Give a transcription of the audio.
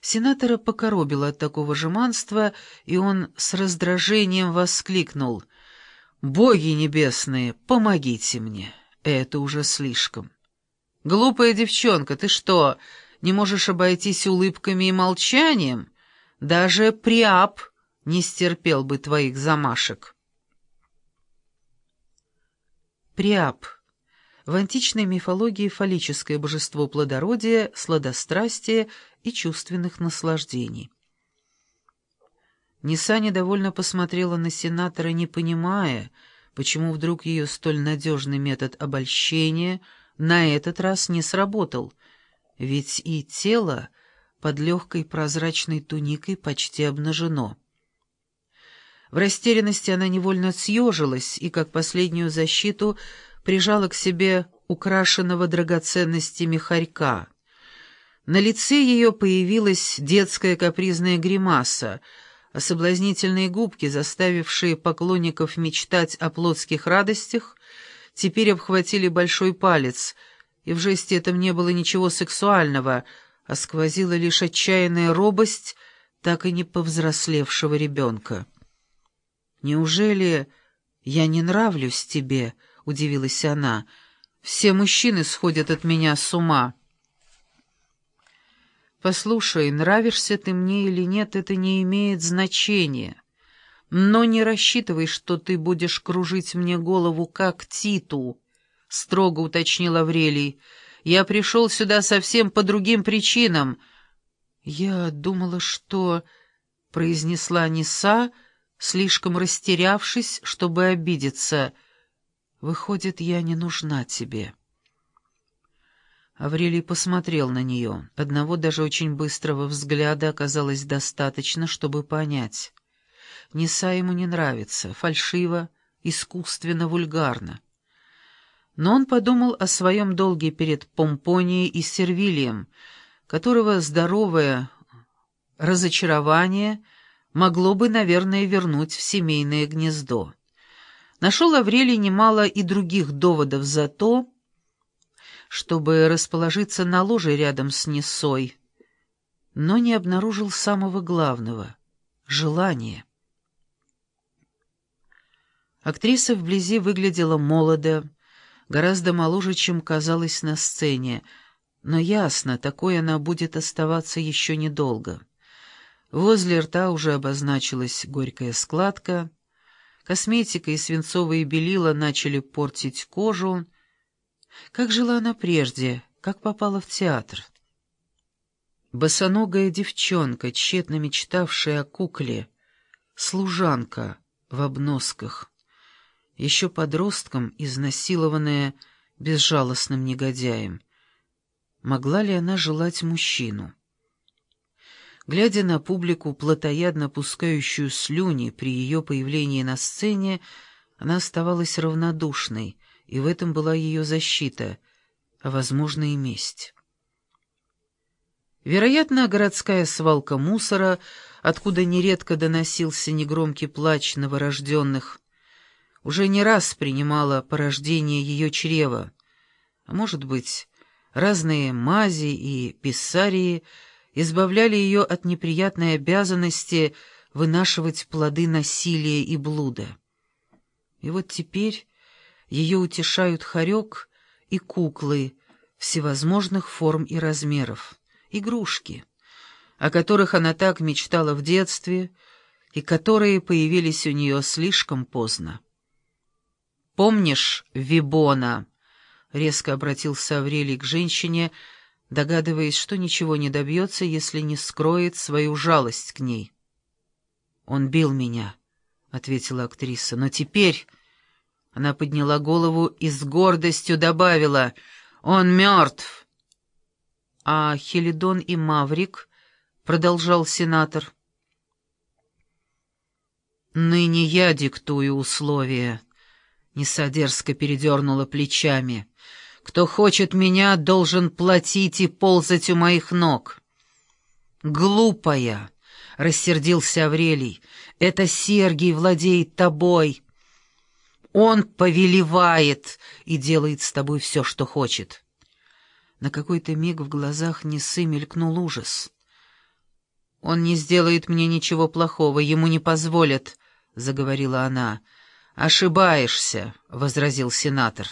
Сенатора покоробило от такого жеманства, и он с раздражением воскликнул «Боги небесные, помогите мне! Это уже слишком!» «Глупая девчонка, ты что, не можешь обойтись улыбками и молчанием? Даже Приап не стерпел бы твоих замашек». Приап — в античной мифологии фаллическое божество плодородия, сладострастия и чувственных наслаждений. Неса недовольно посмотрела на сенатора, не понимая, почему вдруг ее столь надежный метод обольщения на этот раз не сработал, ведь и тело под легкой прозрачной туникой почти обнажено. В растерянности она невольно съежилась и, как последнюю защиту, прижала к себе украшенного драгоценностями хорька. На лице ее появилась детская капризная гримаса, а соблазнительные губки, заставившие поклонников мечтать о плотских радостях, теперь обхватили большой палец, и в жесте этом не было ничего сексуального, а сквозила лишь отчаянная робость так и не повзрослевшего ребенка. «Неужели я не нравлюсь тебе?» Удивилась она. «Все мужчины сходят от меня с ума». «Послушай, нравишься ты мне или нет, это не имеет значения. Но не рассчитывай, что ты будешь кружить мне голову, как Титу», — строго уточнил Аврелий. «Я пришел сюда совсем по другим причинам». «Я думала, что...» — произнесла Ниса, слишком растерявшись, чтобы обидеться — Выходит, я не нужна тебе. Аврелий посмотрел на нее. Одного даже очень быстрого взгляда оказалось достаточно, чтобы понять. Неса ему не нравится, фальшиво, искусственно, вульгарно. Но он подумал о своем долге перед Помпонией и Сервилием, которого здоровое разочарование могло бы, наверное, вернуть в семейное гнездо. Нашел Аврелий немало и других доводов за то, чтобы расположиться на ложе рядом с Несой, но не обнаружил самого главного — желания. Актриса вблизи выглядела молодо, гораздо моложе, чем казалось на сцене, но ясно, такой она будет оставаться еще недолго. Возле рта уже обозначилась горькая складка — Косметика и свинцовые белила начали портить кожу. Как жила она прежде, как попала в театр? Босоногая девчонка, тщетно мечтавшая о кукле, служанка в обносках, еще подростком, изнасилованная безжалостным негодяем. Могла ли она желать мужчину? Глядя на публику, плотоядно пускающую слюни при ее появлении на сцене, она оставалась равнодушной, и в этом была ее защита, а, возможно, и месть. Вероятно, городская свалка мусора, откуда нередко доносился негромкий плач новорожденных, уже не раз принимала порождение ее чрева, а, может быть, разные мази и писарии — избавляли ее от неприятной обязанности вынашивать плоды насилия и блуда. И вот теперь ее утешают хорек и куклы всевозможных форм и размеров, игрушки, о которых она так мечтала в детстве и которые появились у нее слишком поздно. «Помнишь Вибона?» — резко обратился Аврелий к женщине — догадываясь, что ничего не добьется, если не скроет свою жалость к ней. «Он бил меня», — ответила актриса, — «но теперь...» Она подняла голову и с гордостью добавила, «Он мертв!» «А Хелидон и Маврик?» — продолжал сенатор. «Ныне я диктую условия», — Несодерзко передернула плечами. Кто хочет меня, должен платить и ползать у моих ног. Глупая, — рассердился Аврелий, — это Сергий владеет тобой. Он повелевает и делает с тобой все, что хочет. На какой-то миг в глазах Несы мелькнул ужас. «Он не сделает мне ничего плохого, ему не позволят», — заговорила она. «Ошибаешься», — возразил сенатор.